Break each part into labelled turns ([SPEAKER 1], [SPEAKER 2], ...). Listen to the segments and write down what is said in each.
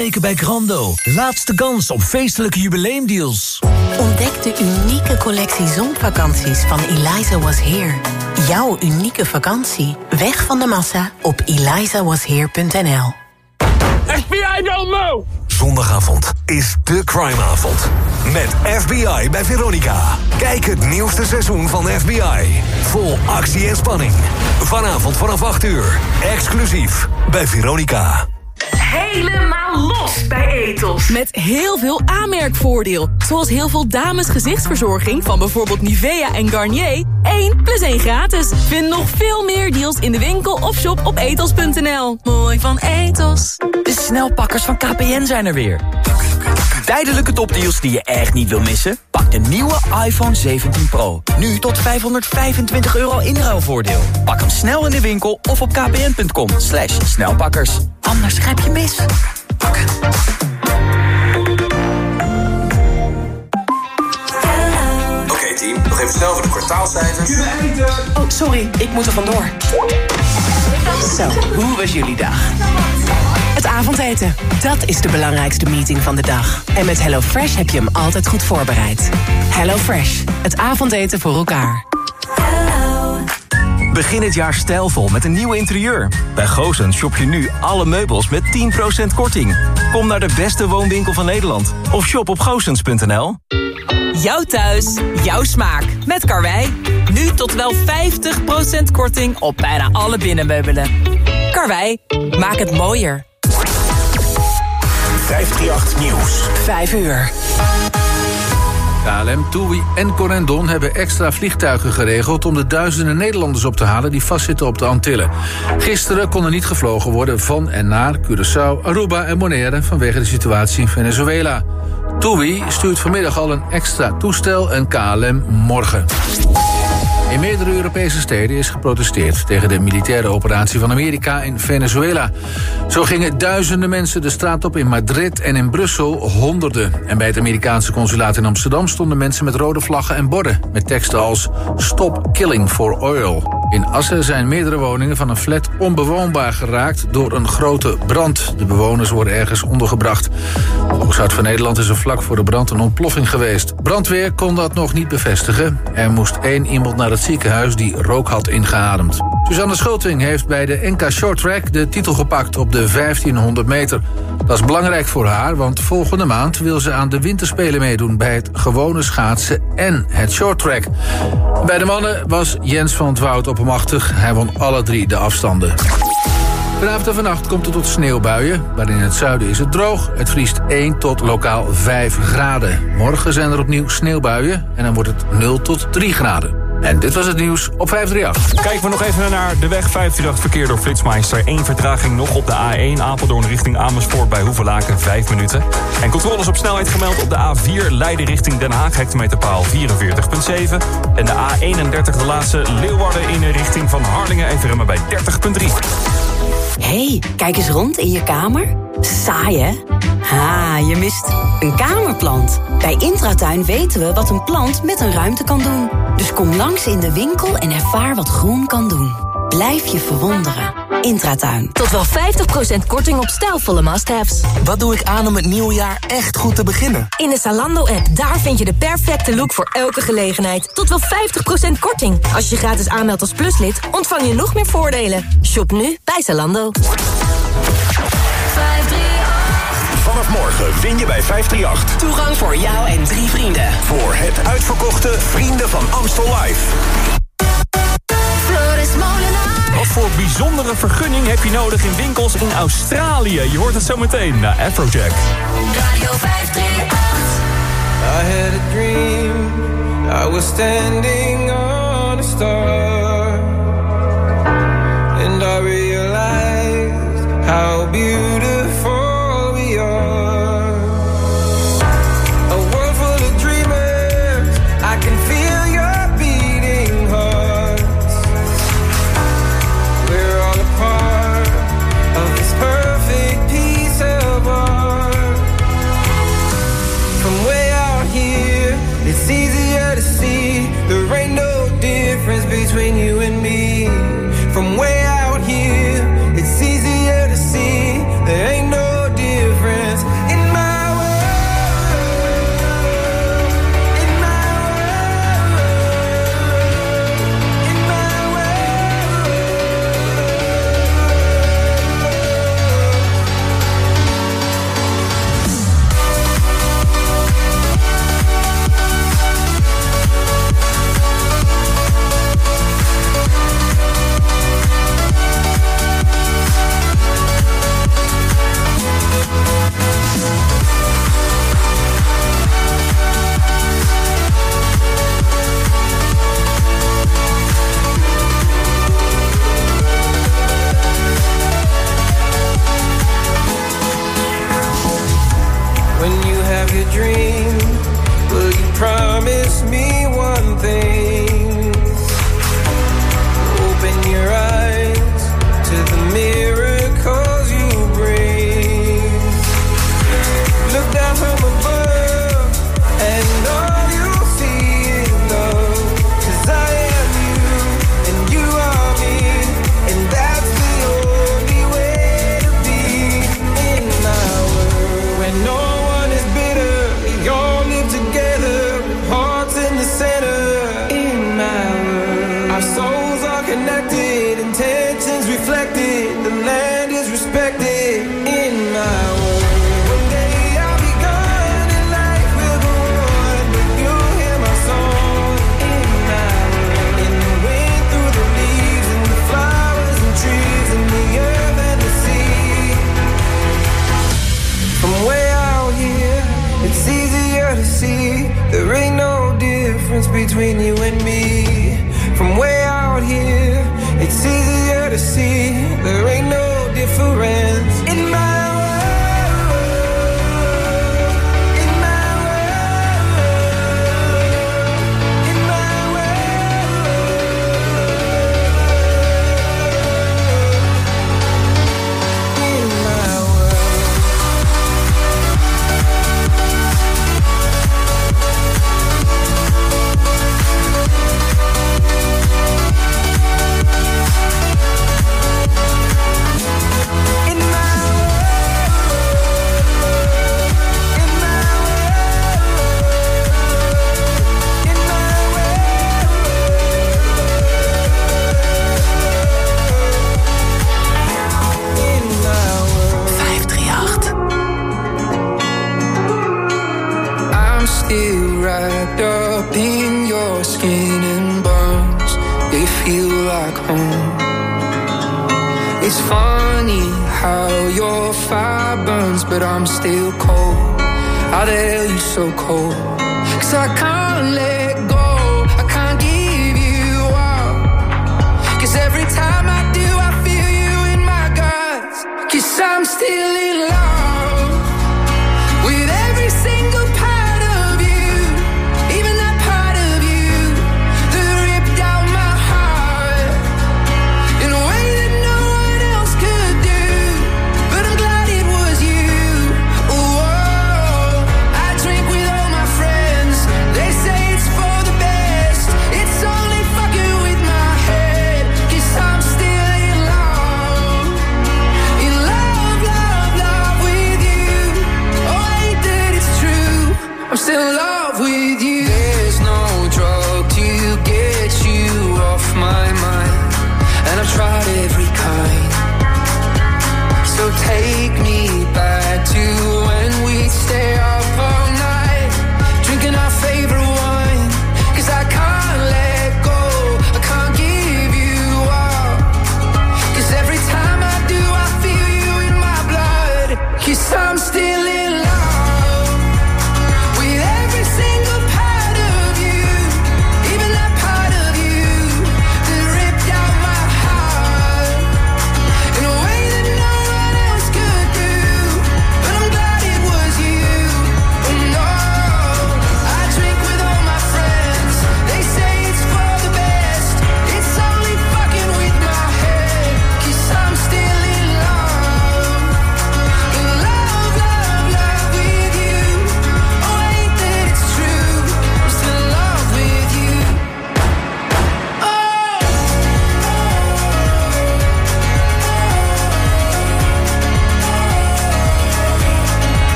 [SPEAKER 1] Weken bij Grando. Laatste kans op feestelijke jubileumdeals.
[SPEAKER 2] Ontdek de unieke collectie zonvakanties van Eliza Was Here. Jouw unieke vakantie. Weg van de massa op elizawasheer.nl
[SPEAKER 3] FBI don't move!
[SPEAKER 1] Zondagavond is de crimeavond. Met FBI bij Veronica. Kijk het nieuwste seizoen van FBI. Vol actie en spanning. Vanavond vanaf 8 uur. Exclusief bij Veronica.
[SPEAKER 4] Helemaal los bij Etos.
[SPEAKER 5] Met heel veel aanmerkvoordeel. Zoals heel veel dames gezichtsverzorging van bijvoorbeeld Nivea en Garnier. 1 plus 1 gratis. Vind nog veel meer deals in de winkel of shop op etos.nl. Mooi van Etos.
[SPEAKER 6] De snelpakkers van KPN zijn er weer. Tijdelijke topdeals die je echt niet wil missen? Pak de nieuwe iPhone 17 Pro. Nu tot 525 euro inruilvoordeel. Pak hem snel in de winkel of op kpn.com. Slash snelpakkers. Anders grijp je mis.
[SPEAKER 7] Oké team, nog even snel voor de kwartaalcijfers.
[SPEAKER 8] Oh, sorry, ik moet er vandoor. Zo, hoe was jullie dag? Het avondeten, dat is de belangrijkste meeting van de dag. En met HelloFresh heb je hem altijd goed voorbereid. HelloFresh, het avondeten voor elkaar.
[SPEAKER 9] Begin het jaar stijlvol met een nieuw interieur. Bij Goosens shop je nu alle meubels met 10% korting. Kom naar de beste woonwinkel van Nederland. Of shop op goosens.nl.
[SPEAKER 5] Jouw thuis, jouw smaak. Met Karwei. Nu tot wel 50% korting op bijna alle binnenmeubelen. Karwei, maak het mooier.
[SPEAKER 1] 538 Nieuws.
[SPEAKER 8] 5 uur.
[SPEAKER 10] KLM, TUI en Corendon hebben extra vliegtuigen geregeld... om de duizenden Nederlanders op te halen die vastzitten op de Antillen. Gisteren kon er niet gevlogen worden van en naar Curaçao, Aruba en Bonaire... vanwege de situatie in Venezuela. TUI stuurt vanmiddag al een extra toestel en KLM morgen. In meerdere Europese steden is geprotesteerd tegen de militaire operatie van Amerika in Venezuela. Zo gingen duizenden mensen de straat op in Madrid en in Brussel honderden. En bij het Amerikaanse consulaat in Amsterdam stonden mensen met rode vlaggen en borden met teksten als Stop Killing for Oil. In Assen zijn meerdere woningen van een flat onbewoonbaar geraakt door een grote brand. De bewoners worden ergens ondergebracht. Volgens Hart van Nederland is er vlak voor de brand een ontploffing geweest. Brandweer kon dat nog niet bevestigen. Er moest één iemand naar het ziekenhuis die rook had ingeademd. Suzanne Schulting heeft bij de NK Short Track de titel gepakt op de 1500 meter. Dat is belangrijk voor haar, want volgende maand wil ze aan de winterspelen meedoen... bij het gewone schaatsen en het short track. Bij de mannen was Jens van het Woud Hij won alle drie de afstanden. Vanavond en vannacht komt het tot sneeuwbuien, maar in het zuiden is het droog. Het vriest 1 tot lokaal 5 graden. Morgen zijn er opnieuw sneeuwbuien en dan wordt het 0 tot 3 graden. En dit was het nieuws op 538.
[SPEAKER 11] Kijken we nog even naar de weg 538 verkeer door Flitsmeister. Eén vertraging nog op de A1 Apeldoorn richting Amersfoort bij Hoevelaken 5 minuten. En controles op snelheid gemeld op de A4 Leiden richting Den Haag hectometerpaal 44.7. En de A31 de laatste Leeuwarden in richting van Harlingen even remmen bij 30.3.
[SPEAKER 2] hey, kijk eens rond in je kamer. Saai, hè? Ha, je mist een kamerplant. Bij Intratuin weten we wat een plant met een ruimte kan doen. Dus kom langs in de winkel en ervaar wat groen kan doen. Blijf je verwonderen. Intratuin.
[SPEAKER 12] Tot wel 50% korting op stijlvolle must-haves.
[SPEAKER 1] Wat doe ik aan om het nieuwe jaar echt goed te beginnen?
[SPEAKER 12] In de Zalando-app, daar vind je de perfecte look voor elke gelegenheid. Tot wel 50% korting. Als je je gratis aanmeldt als pluslid, ontvang je nog meer voordelen. Shop nu bij Zalando.
[SPEAKER 1] Morgen win je bij 538.
[SPEAKER 8] Toegang voor jou en drie vrienden.
[SPEAKER 1] Voor het uitverkochte Vrienden van Amstel Live.
[SPEAKER 11] Wat voor bijzondere vergunning heb je nodig in winkels in Australië? Je hoort het zo meteen naar Afrojack.
[SPEAKER 4] Radio 538.
[SPEAKER 13] I had a dream, I was standing on a star. And I realized how beautiful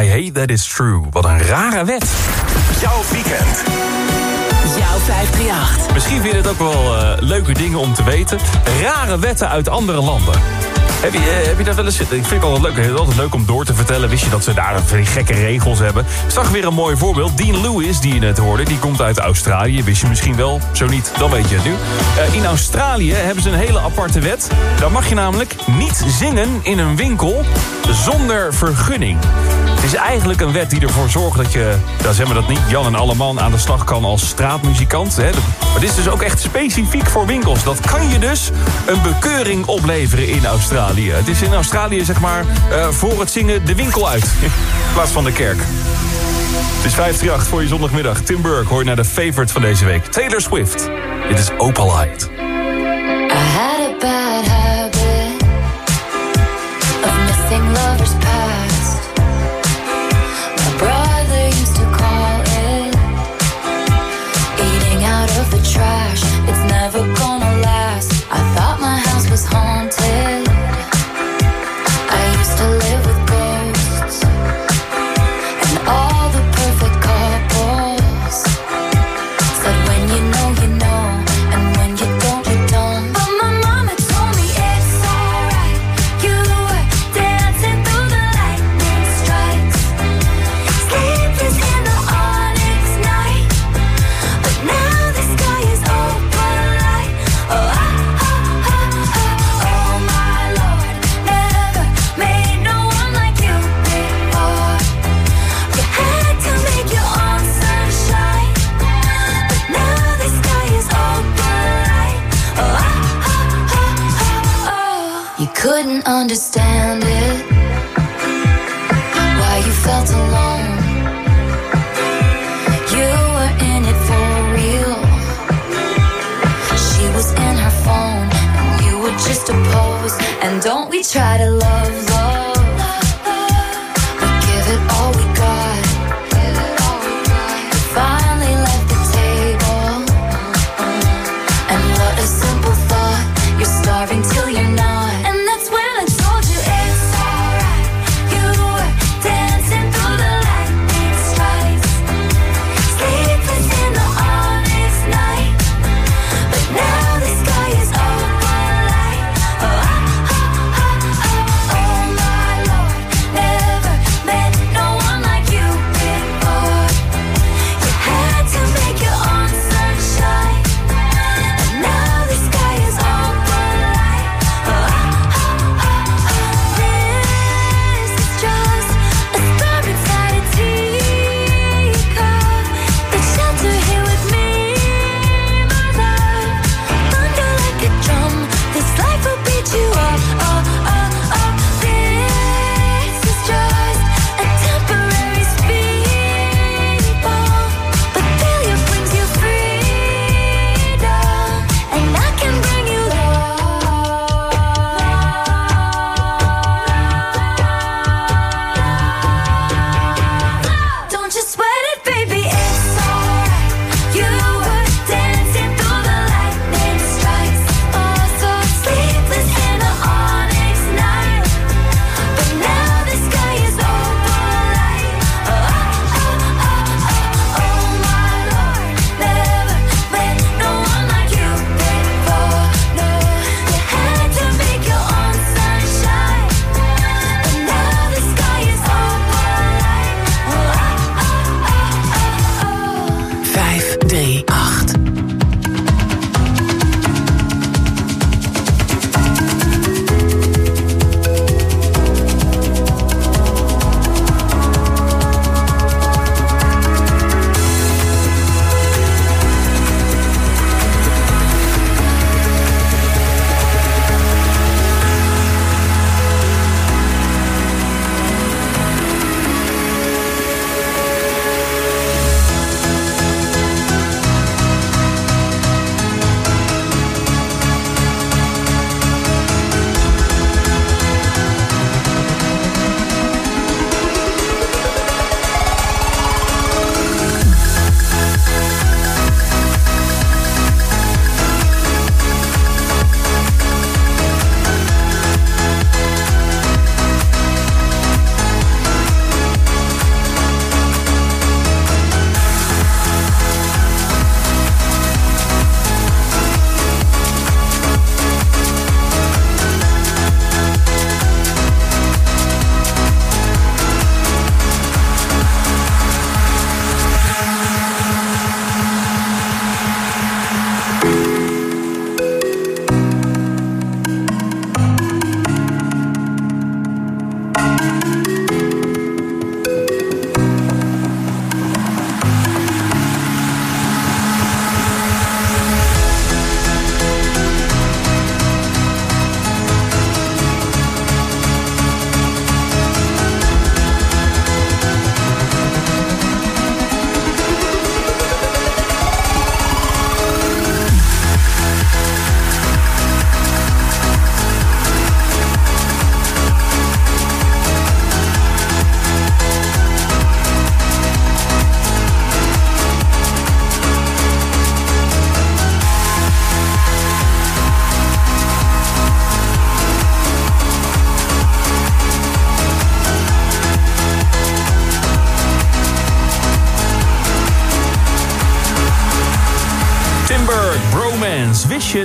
[SPEAKER 13] I
[SPEAKER 14] hate that it's true.
[SPEAKER 11] Wat een rare wet.
[SPEAKER 1] Jouw weekend.
[SPEAKER 8] Jouw 538.
[SPEAKER 11] Misschien vind je het ook wel eh, leuke dingen om te weten. Rare wetten uit andere landen. Heb je, eh, heb je dat wel eens... Ik vind het altijd leuk, het altijd leuk om door te vertellen. Wist je dat ze daar van die gekke regels hebben? Ik zag weer een mooi voorbeeld. Dean Lewis, die je net hoorde, die komt uit Australië. Wist je misschien wel, zo niet, dan weet je het nu. Eh, in Australië hebben ze een hele aparte wet. Daar mag je namelijk niet zingen in een winkel zonder vergunning. Het is eigenlijk een wet die ervoor zorgt dat je, ja, zeg maar dat niet, Jan en Alleman aan de slag kan als straatmuzikant. Hè. Maar dit is dus ook echt specifiek voor winkels. Dat kan je dus een bekeuring opleveren in Australië. Het is in Australië, zeg maar, eh, voor het zingen de winkel uit. In plaats van de kerk. Het is 538 voor je zondagmiddag. Tim Burke hoor naar de favorite van deze week. Taylor Swift. Dit is Opalite.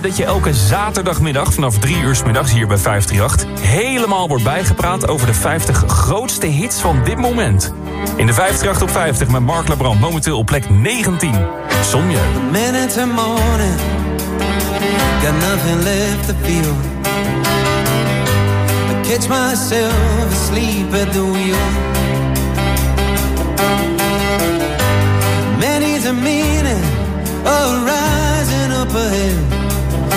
[SPEAKER 11] Je dat je elke zaterdagmiddag vanaf 3 uur 's middags hier bij 538 helemaal wordt bijgepraat over de 50 grootste hits van dit moment? In de 538 op 50 met Mark Lebrand momenteel op plek 19. Sommieu.
[SPEAKER 14] minute morning. Got nothing left to feel. I catch myself asleep at the wheel. Many's a meaning of rising up ahead.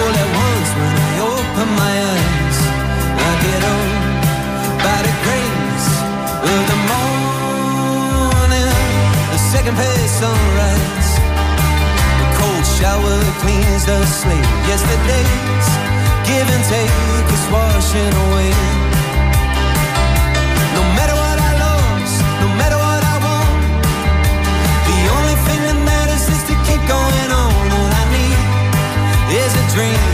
[SPEAKER 14] all at once when I open my eyes. I get old by the grace of the morning, the second page sunrise. The cold shower cleans the slate. Yesterday's give and take is washing away. No matter what I lost, no matter what I want, the only thing that matters is to keep going dream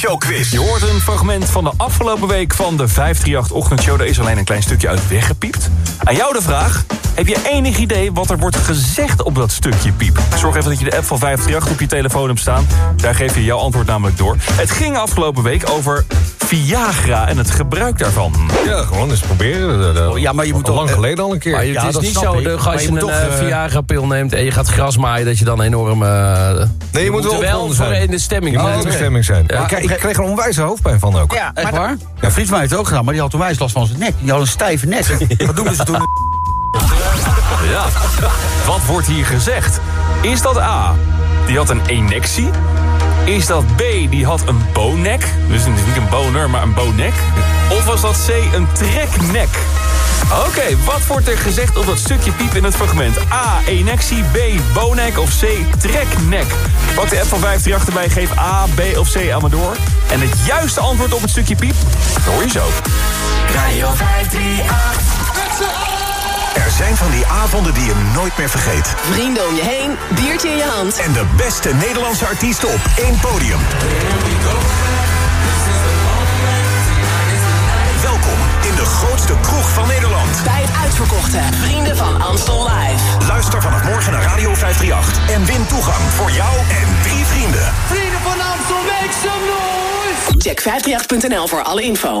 [SPEAKER 11] Je hoort een fragment van de afgelopen week van de 538 Ochtendshow. Daar is alleen een klein stukje uit weggepiept. Aan jou de vraag. Heb je enig idee wat er wordt gezegd op dat stukje piep? Zorg even dat je de app van 538 op je telefoon hebt staan. Daar geef je jouw antwoord namelijk door. Het ging afgelopen week over Viagra en het gebruik daarvan.
[SPEAKER 15] Ja, gewoon eens proberen.
[SPEAKER 16] Oh, ja, maar je moet
[SPEAKER 15] al
[SPEAKER 16] toch-
[SPEAKER 15] lang geleden al een keer.
[SPEAKER 16] Maar het
[SPEAKER 15] Ja,
[SPEAKER 16] is
[SPEAKER 15] dat
[SPEAKER 16] niet zo, de,
[SPEAKER 15] Maar
[SPEAKER 16] als je, een
[SPEAKER 15] toch,
[SPEAKER 16] eh,
[SPEAKER 15] eh,
[SPEAKER 16] Viagra-pil neemt en je gaat gras maaien... dat je dan enorm... eh,
[SPEAKER 15] Nee, je moet wel
[SPEAKER 16] voor in de stemming
[SPEAKER 15] Je moet
[SPEAKER 16] zijn.
[SPEAKER 15] in de stemming zijn.
[SPEAKER 16] Ja.
[SPEAKER 15] Ik, ik kreeg er onwijs hoofdpijn van ook.
[SPEAKER 17] Ja,
[SPEAKER 16] Echt waar?
[SPEAKER 17] Ja, Frits mij heeft het ook gedaan, maar die had toen wijs last van zijn nek. Die had een stijve nek. Wat doen ze toen?
[SPEAKER 11] Ja. Wat wordt hier gezegd? Is dat A, die had een enectie? Is dat B, die had een bonek? Dus niet een boner, maar een bonek? Of was dat C, een treknek? Oké, wat wordt er gezegd op dat stukje piep in het fragment? A, enectie, B, bonek of C, treknek? Pak de app van 538 erbij, geef A, B of C aan me door. En het juiste antwoord op het stukje piep, hoor je zo.
[SPEAKER 18] Radio 538.
[SPEAKER 7] Er zijn van die avonden die je nooit meer vergeet.
[SPEAKER 8] Vrienden om je heen, biertje in je hand.
[SPEAKER 7] En de beste Nederlandse artiesten op één podium.
[SPEAKER 8] Welkom in de grootste kroeg van Nederland. Bij het uitverkochte Vrienden van Amstel Live.
[SPEAKER 7] Luister vanaf morgen naar Radio 538. En win toegang voor jou en drie vrienden.
[SPEAKER 14] Vrienden van Amstel, make some noise!
[SPEAKER 8] Check 538.nl voor alle info.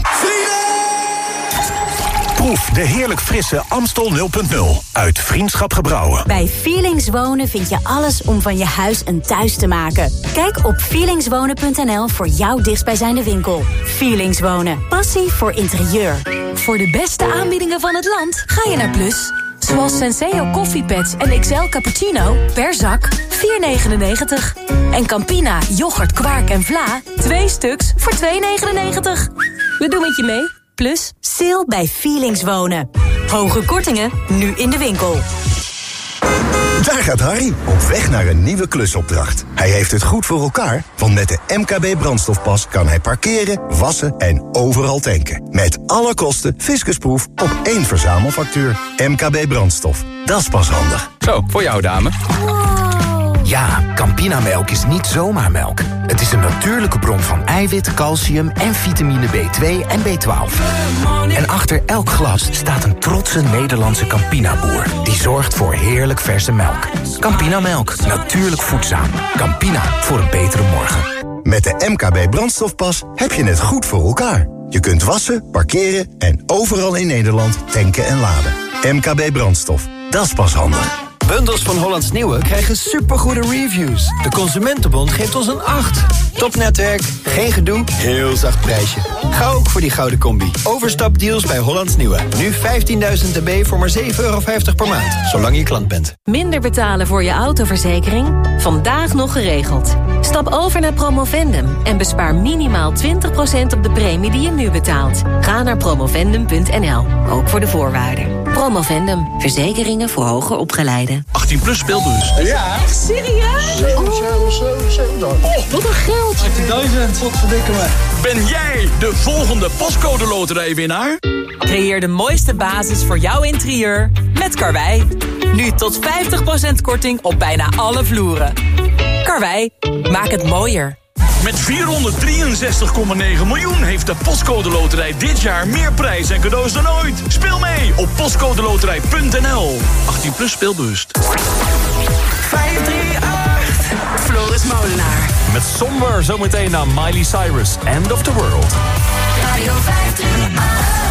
[SPEAKER 7] Proef de heerlijk frisse Amstel 0.0 uit Vriendschap Gebrouwen.
[SPEAKER 12] Bij Feelings Wonen vind je alles om van je huis een thuis te maken. Kijk op feelingswonen.nl voor jouw dichtstbijzijnde winkel. Feelings Wonen. Passie voor interieur.
[SPEAKER 5] Voor de beste aanbiedingen van het land ga je naar Plus. Zoals Senseo koffiepads en XL cappuccino per zak 4,99. En Campina, yoghurt, kwark en vla 2 stuks voor 2,99. We doen het je mee. Plus.
[SPEAKER 12] Sale bij Feelings Wonen. Hoge kortingen, nu in de winkel.
[SPEAKER 19] Daar gaat Harry, op weg naar een nieuwe klusopdracht. Hij heeft het goed voor elkaar, want met de MKB brandstofpas kan hij parkeren, wassen en overal tanken. Met alle kosten fiscusproef op één verzamelfactuur. MKB brandstof, dat is pas handig.
[SPEAKER 6] Zo, voor jou dame. Ja, Campinamelk is niet zomaar melk. Het is een natuurlijke bron van eiwit, calcium en vitamine B2 en B12. En achter elk glas staat een trotse Nederlandse Campina-boer... die zorgt voor heerlijk verse melk. Campinamelk, natuurlijk voedzaam. Campina, voor een betere morgen.
[SPEAKER 19] Met de MKB brandstofpas heb je het goed voor elkaar. Je kunt wassen, parkeren en overal in Nederland tanken en laden. MKB brandstof, dat is pas handig.
[SPEAKER 20] Bundels van Hollands Nieuwe krijgen supergoede reviews. De Consumentenbond geeft ons een 8. Topnetwerk, geen gedoe, heel zacht prijsje. Ga ook voor die gouden combi. Overstapdeals bij Hollands Nieuwe. Nu 15.000 dB voor maar 7,50 euro per maand. Zolang je klant bent.
[SPEAKER 21] Minder betalen voor je autoverzekering? Vandaag nog geregeld. Stap over naar Promovendum en bespaar minimaal 20% op de premie die je nu betaalt. Ga naar promovendum.nl, ook voor de voorwaarden. Promovendum, verzekeringen voor hoger opgeleiden.
[SPEAKER 16] 18 plus speelbus.
[SPEAKER 14] Ja.
[SPEAKER 21] Echt serieus?
[SPEAKER 16] Oh, wat een geld. 18.000. Wat verdikken me. Ben jij de volgende pascode loterijwinnaar?
[SPEAKER 22] Creëer de mooiste basis voor jouw interieur met Karwei. Nu tot 50% korting op bijna alle vloeren. Karwei, maak het mooier.
[SPEAKER 16] Met 463,9 miljoen heeft de Postcode Loterij dit jaar meer prijs en cadeaus dan ooit. Speel mee op postcodeloterij.nl. 18 plus speelbewust.
[SPEAKER 8] 538. Floris Molenaar.
[SPEAKER 11] Met somber zometeen naar Miley Cyrus, End of the World.
[SPEAKER 13] Radio 538.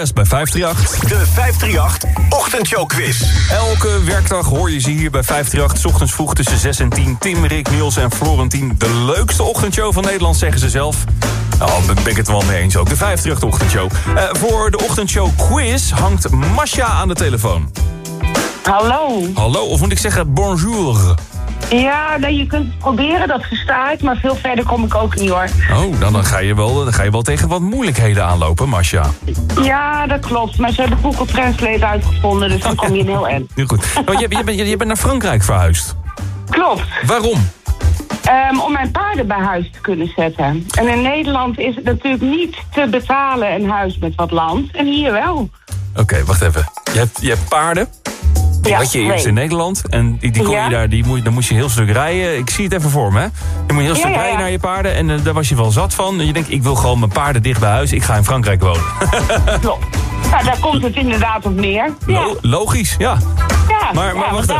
[SPEAKER 11] Bij 538.
[SPEAKER 7] De 538 Ochtendshow Quiz.
[SPEAKER 11] Elke werkdag hoor je ze hier bij 538. 's ochtends vroeg tussen 6 en 10. Tim, Rick, Niels en Florentien. De leukste ochtendshow van Nederland, zeggen ze zelf. Nou, daar ben ik het wel mee eens ook. De 538 Ochtendshow. Eh, voor de Ochtendshow Quiz hangt Masha aan de telefoon.
[SPEAKER 23] Hallo.
[SPEAKER 11] Hallo, of moet ik zeggen bonjour?
[SPEAKER 23] Ja, nee, je kunt het proberen, dat versta ik, maar veel verder kom ik ook niet hoor.
[SPEAKER 11] Oh, dan, dan, ga je wel, dan ga je wel tegen wat moeilijkheden aanlopen, Masha.
[SPEAKER 23] Ja, dat klopt, maar ze hebben Google Translate uitgevonden, dus dan kom je in heel eind.
[SPEAKER 11] Heel goed. Je, je, bent, je bent naar Frankrijk verhuisd.
[SPEAKER 23] Klopt.
[SPEAKER 11] Waarom?
[SPEAKER 23] Ehm, om mijn paarden bij huis te kunnen zetten. En in Nederland is het natuurlijk niet te betalen een huis met wat land. En hier wel.
[SPEAKER 11] Oké, wacht even. Je hebt, je hebt paarden. Die
[SPEAKER 23] Ja,
[SPEAKER 11] had je eerst in Nederland. En die, die kon
[SPEAKER 23] Ja.
[SPEAKER 11] je daar, die moet, dan moest je heel stuk rijden. Ik zie het even voor me. Hè? Je moet heel stuk rijden naar je paarden. En eh, daar was je wel zat van. En je denkt, ik wil gewoon mijn paarden dicht bij huis. Ik ga in Frankrijk wonen.
[SPEAKER 23] Klopt. Nou, daar komt het inderdaad op neer.
[SPEAKER 11] Lo- logisch, ja.
[SPEAKER 23] ja,
[SPEAKER 11] maar- maar wacht
[SPEAKER 23] het,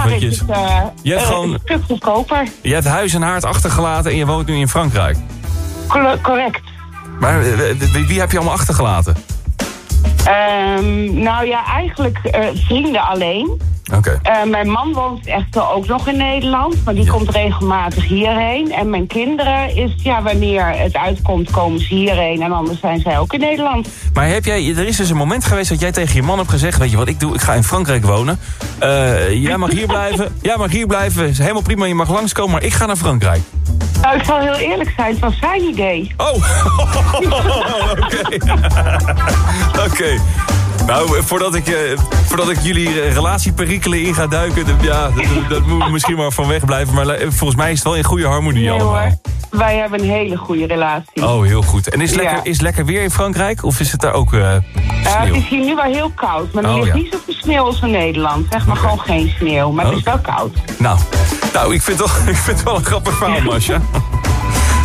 [SPEAKER 23] eh,
[SPEAKER 11] Je hebt
[SPEAKER 23] eh,
[SPEAKER 11] gewoon-
[SPEAKER 23] goedkoper.
[SPEAKER 11] Je hebt huis en haard achtergelaten en je woont nu in Frankrijk.
[SPEAKER 23] Cor- correct.
[SPEAKER 11] Maar wie, wie heb je allemaal achtergelaten?
[SPEAKER 23] Ehm, nou ja, eigenlijk vrienden alleen.
[SPEAKER 11] Oké.
[SPEAKER 23] Eh, mijn man woont echter ook nog in Nederland, maar die komt regelmatig hierheen. En mijn kinderen is, ja, wanneer het uitkomt, komen ze hierheen. En anders zijn zij ook in Nederland.
[SPEAKER 11] Maar heb jij, er is dus een moment geweest dat jij tegen je man hebt gezegd... weet je wat ik doe, ik ga in Frankrijk wonen. Eh, jij mag hier blijven, jij mag hier blijven, is helemaal prima, je mag langskomen... maar ik ga naar Frankrijk.
[SPEAKER 23] Nou, ik zal heel eerlijk zijn, het was zijn idee.
[SPEAKER 11] Oh, oké. Oké. Nou, voordat ik, eh, voordat ik jullie eh, relatieperikelen in ga duiken... ja, dat, dat moet misschien maar van weg blijven. Maar volgens mij is het wel in goede harmonie
[SPEAKER 23] Nee
[SPEAKER 11] allemaal.
[SPEAKER 23] hoor, wij hebben een hele goede relatie.
[SPEAKER 11] Oh, heel goed. En is het lekker,
[SPEAKER 23] Ja.
[SPEAKER 11] is het lekker weer in Frankrijk? Of is het daar ook eh, sneeuw?
[SPEAKER 23] het is hier nu wel heel koud, maar er
[SPEAKER 11] Oh,
[SPEAKER 23] ligt
[SPEAKER 11] ja.
[SPEAKER 23] niet zoveel sneeuw als in Nederland. Zeg maar gewoon geen sneeuw, maar het is wel koud.
[SPEAKER 11] Nou, nou ik, vind wel, ik vind het wel een grappig verhaal, Masha.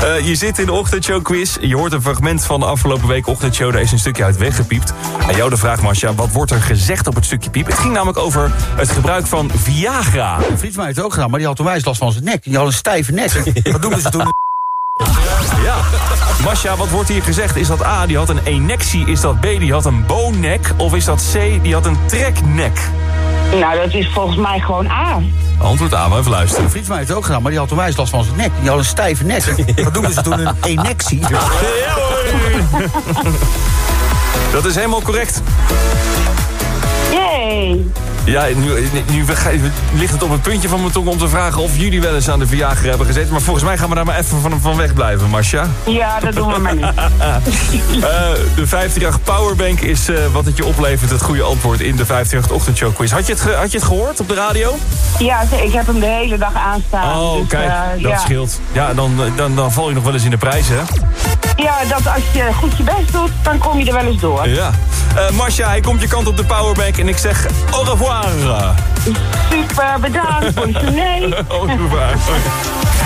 [SPEAKER 11] Eh, je zit in de ochtendshow quiz. Je hoort een fragment van de afgelopen week ochtendshow. Daar is een stukje uit weggepiept. En jou de vraag, Masha, wat wordt er gezegd op het stukje piep? Het ging namelijk over het gebruik van Viagra.
[SPEAKER 17] Een vriend van mij heeft het ook gedaan, maar die had toen wijs last van zijn nek. Die had een stijve nek. Wat doen ze toen?
[SPEAKER 11] Ja. Masha, wat wordt hier gezegd? Is dat A, die had een enectie? Is dat B, die had een boonnek? Of is dat C, die had een treknek?
[SPEAKER 23] Nou, dat is volgens mij gewoon A.
[SPEAKER 11] Antwoord A, maar even luisteren.
[SPEAKER 17] Een vriend van mij heeft het ook gedaan, maar die had toen wijs last van zijn nek. Die had een stijve nek. Wat doen ze toen? Een enectie.
[SPEAKER 11] Dat is helemaal correct.
[SPEAKER 23] Yay!
[SPEAKER 11] Ja, nu, nu ligt het op het puntje van mijn tong om te vragen of jullie wel eens aan de Viagra hebben gezeten. Maar volgens mij gaan we daar maar even van, van weg blijven, Masha.
[SPEAKER 23] Ja, dat doen we maar niet.
[SPEAKER 11] Eh, de 538 Powerbank is eh, wat het je oplevert, het goede antwoord in de 538 Ochtendshow quiz. Had je, het had je het gehoord op de radio?
[SPEAKER 23] Ja, ik heb hem de hele dag aanstaan.
[SPEAKER 11] Oh,
[SPEAKER 23] dus,
[SPEAKER 11] kijk,
[SPEAKER 23] eh,
[SPEAKER 11] dat
[SPEAKER 23] ja.
[SPEAKER 11] scheelt. Ja, dan, dan, dan val je nog wel eens in de prijzen, hè?
[SPEAKER 23] Ja, dat als je goed je best doet, dan kom je er wel eens door.
[SPEAKER 11] Ja. Eh Masha, hij komt je kant op de Powerbank en ik zeg au revoir.
[SPEAKER 23] Super, bedankt. Bonjour.
[SPEAKER 11] au revoir.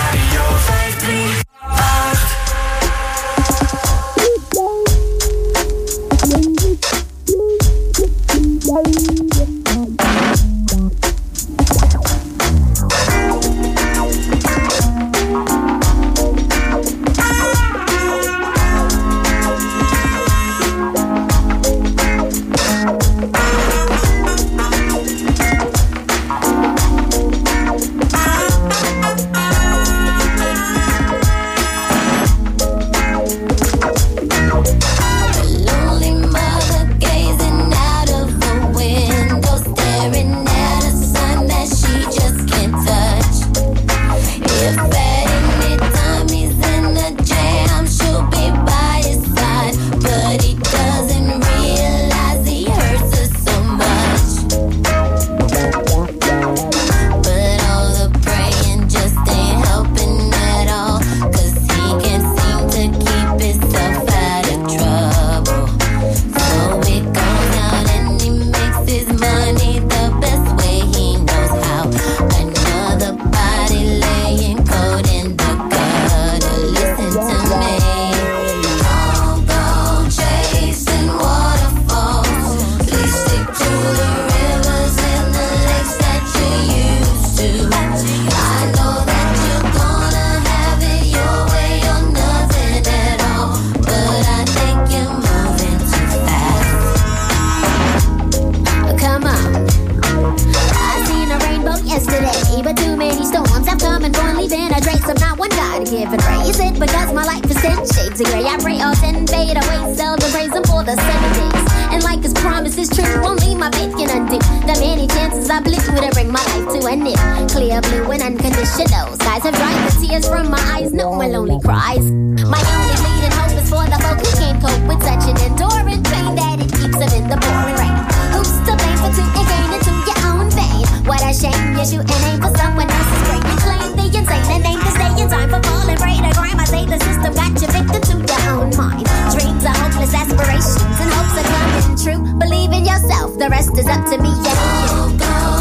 [SPEAKER 24] my life to a it. Clear blue and unconditional. Skies have dried the tears from my eyes. No one lonely cries. My only bleeding hope is for the folk who can't cope with such an enduring pain that it keeps them in the pouring rain. Who's to blame for two again into your own vein? What a shame you're shooting aim for someone else's brain. You claim the insane and aim to stay in time for falling prey to crime. I say the system got you victim to your own mind. Dreams are hopeless aspirations and hopes are coming true. Believe in yourself. The rest is up to me. Yeah.
[SPEAKER 25] Go,
[SPEAKER 26] go.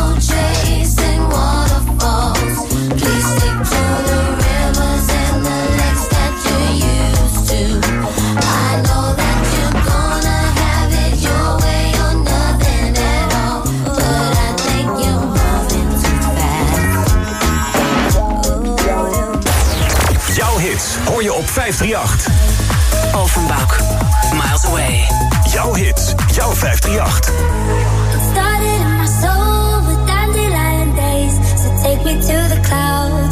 [SPEAKER 26] 538.
[SPEAKER 8] Offenbach, Miles Away.
[SPEAKER 26] Jouw hits, jouw 538.
[SPEAKER 24] It started in my soul with dandelion days. So take me to the clouds.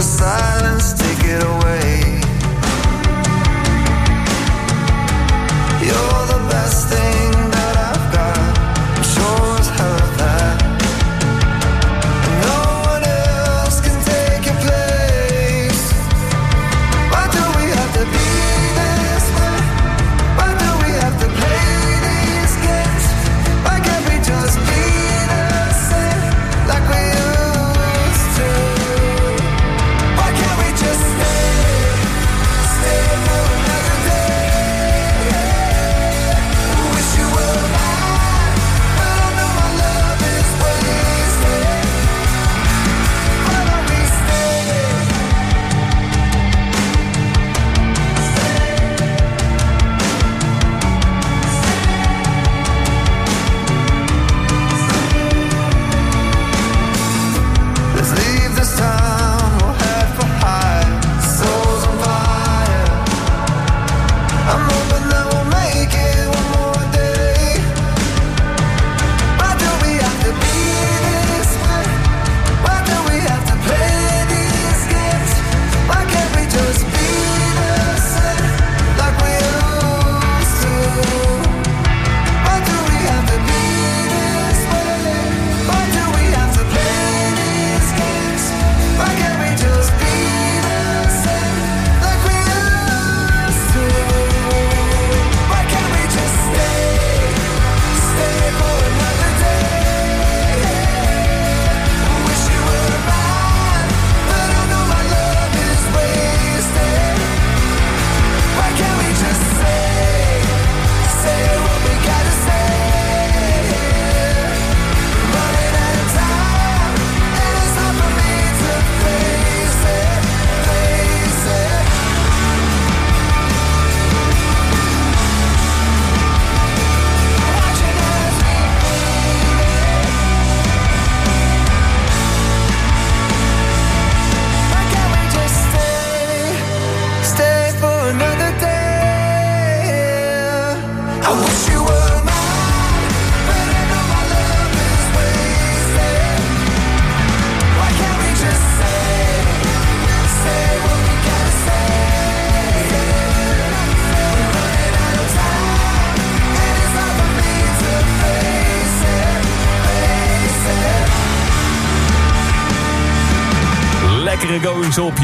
[SPEAKER 27] beside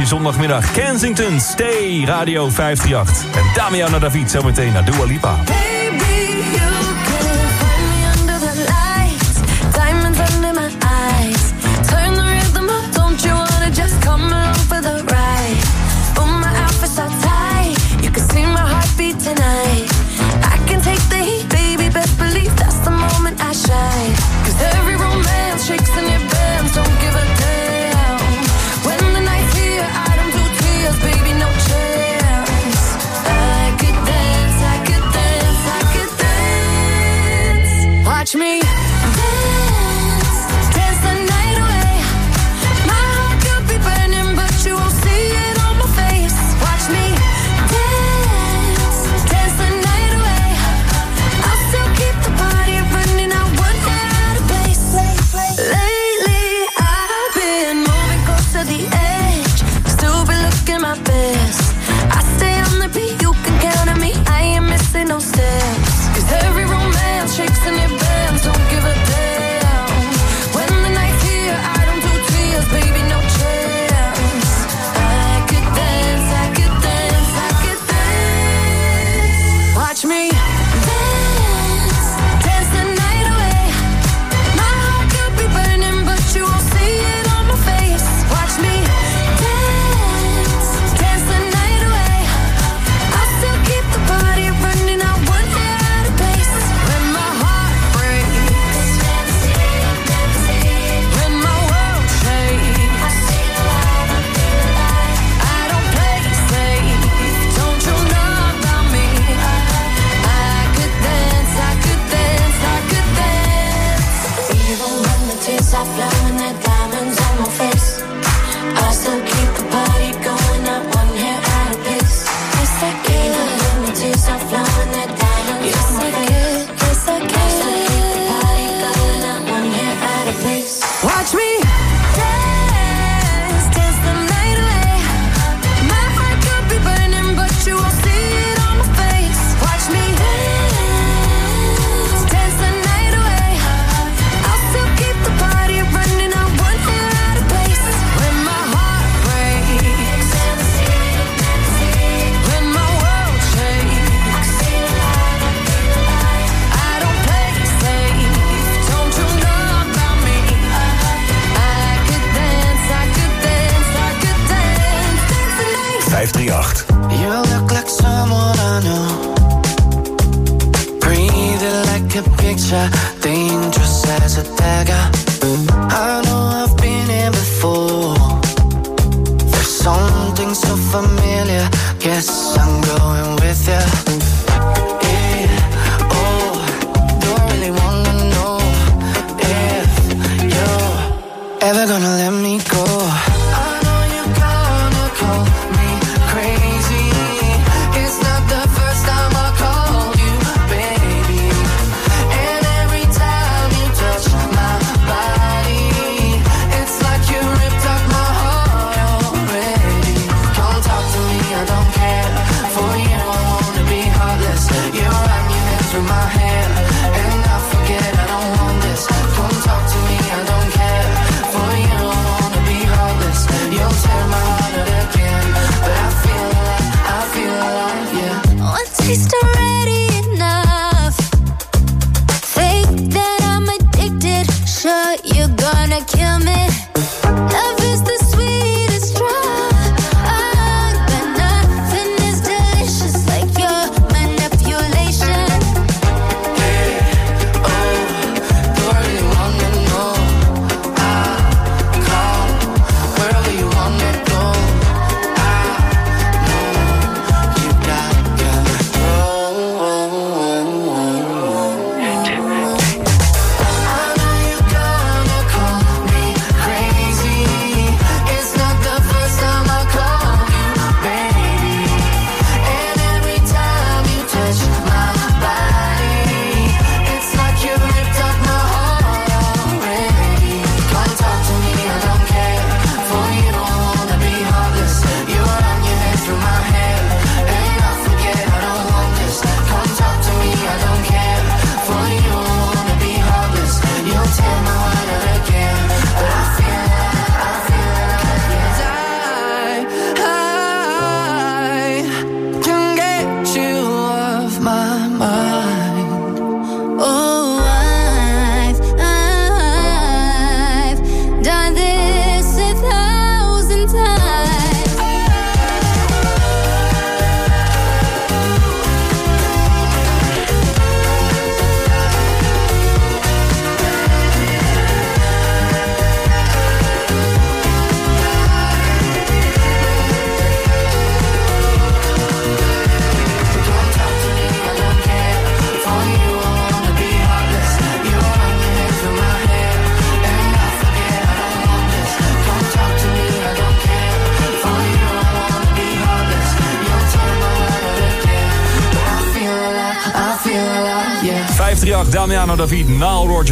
[SPEAKER 27] zondagmiddag. Kensington, Stay, Radio 538. En Damiano David zometeen naar Dua Lipa.
[SPEAKER 28] dangerous as a dagger.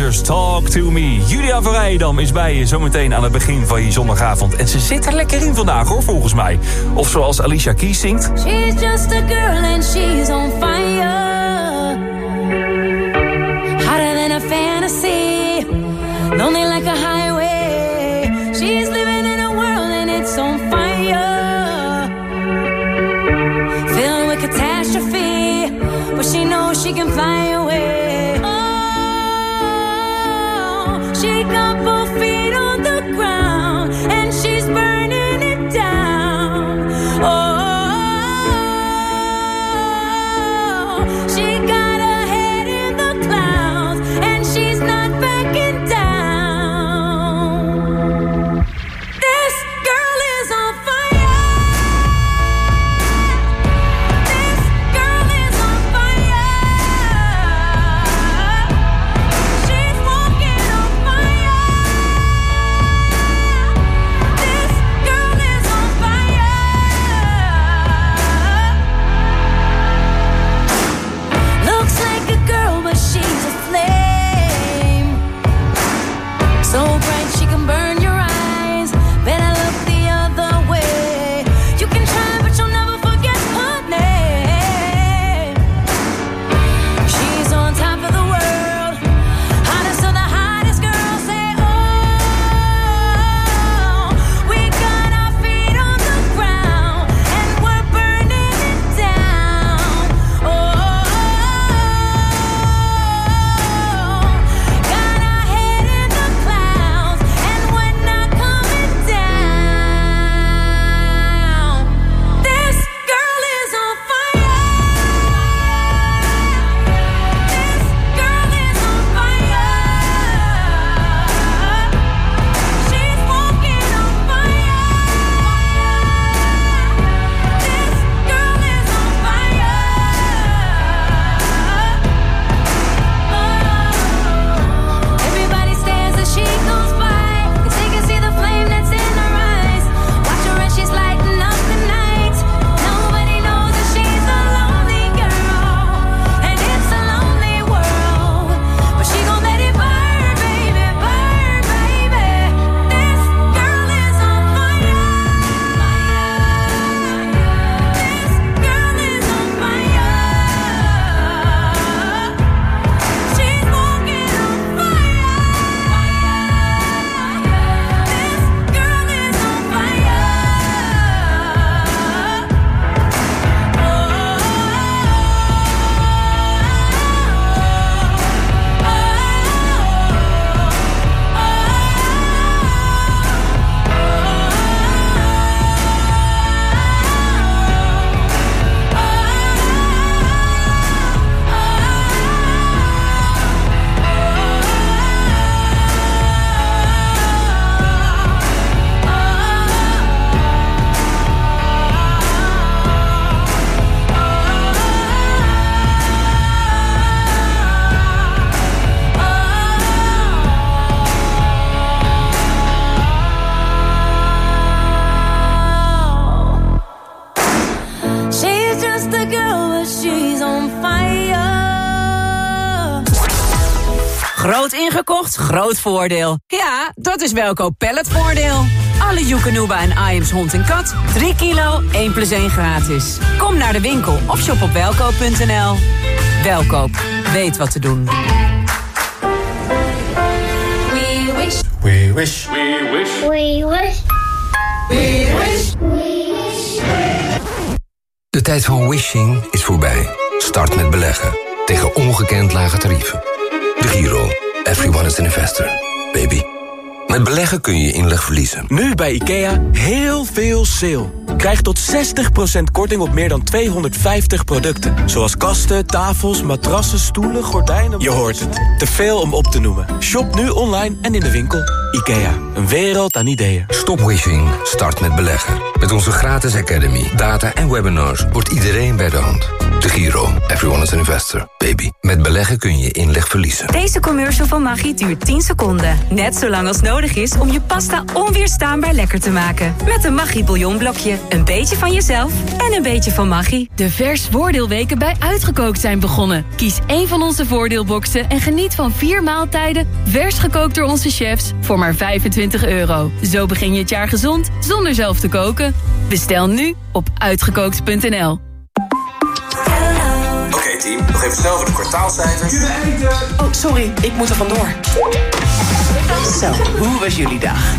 [SPEAKER 11] Rogers, Talk to Me. Julia van Rijdam is bij je zometeen aan het begin van je zondagavond. En ze zit er lekker in vandaag hoor, volgens mij. Of zoals Alicia Keys zingt.
[SPEAKER 27] She's just a girl and she's on fire.
[SPEAKER 29] Groot voordeel. Ja, dat is Welkoop Palletvoordeel. Alle Joekanuba en Iams hond en kat. 3 kilo, 1 plus 1 gratis. Kom naar de winkel of shop op welkoop.nl. Welkoop, weet wat te doen.
[SPEAKER 27] We wish.
[SPEAKER 30] We wish.
[SPEAKER 27] We wish. We wish. We wish.
[SPEAKER 31] De tijd van wishing is voorbij. Start met beleggen. Tegen ongekend lage tarieven. De Giro. Everyone is an investor. Baby. Met beleggen kun je inleg verliezen.
[SPEAKER 32] Nu bij IKEA heel veel sale. Krijg tot 60% korting op meer dan 250 producten. Zoals kasten, tafels, matrassen, stoelen, gordijnen... Je hoort het. Te veel om op te noemen. Shop nu online en in de winkel. IKEA, een wereld aan ideeën.
[SPEAKER 31] Stop wishing start met beleggen. Met onze gratis academy, data en webinars wordt iedereen bij de hand. De Giro, everyone is an investor, baby. Met beleggen kun je inleg verliezen.
[SPEAKER 12] Deze commercial van Maggi duurt 10 seconden. Net zo lang als nodig is om je pasta onweerstaanbaar lekker te maken. Met een Maggi bouillonblokje. Een beetje van jezelf en een beetje van Maggi.
[SPEAKER 5] De vers voordeelweken bij Uitgekookt zijn begonnen. Kies één van onze voordeelboxen en geniet van vier maaltijden... vers gekookt door onze chefs voor maar 25 euro. Zo begin je het jaar gezond zonder zelf te koken. Bestel nu op uitgekookt.nl.
[SPEAKER 7] Oké team, nog even snel voor de kwartaalcijfers.
[SPEAKER 8] Oh, sorry, ik moet er vandoor. Zo, hoe was jullie dag?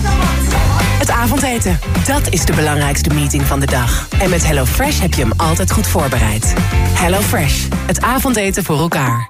[SPEAKER 8] Het avondeten, dat is de belangrijkste meeting van de dag. En met HelloFresh heb je hem altijd goed voorbereid. HelloFresh, het avondeten voor elkaar.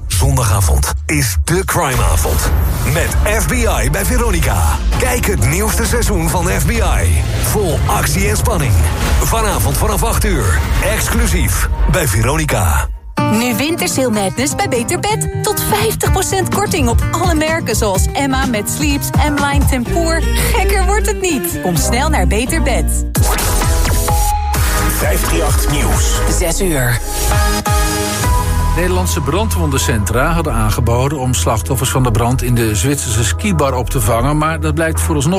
[SPEAKER 1] Zondagavond is de crimeavond. Met FBI bij Veronica. Kijk het nieuwste seizoen van FBI. Vol actie en spanning. Vanavond vanaf 8 uur. Exclusief bij Veronica.
[SPEAKER 5] Nu Wintersale Madness bij Beter Bed. Tot 50% korting op alle merken zoals Emma met Sleeps, M-Line Tempoor. Gekker wordt het niet. Kom snel naar Beter Bed.
[SPEAKER 33] 538 Nieuws.
[SPEAKER 8] 6 uur.
[SPEAKER 10] Nederlandse brandwondencentra hadden aangeboden om slachtoffers van de brand in de Zwitserse skibar op te vangen, maar dat blijkt vooralsnog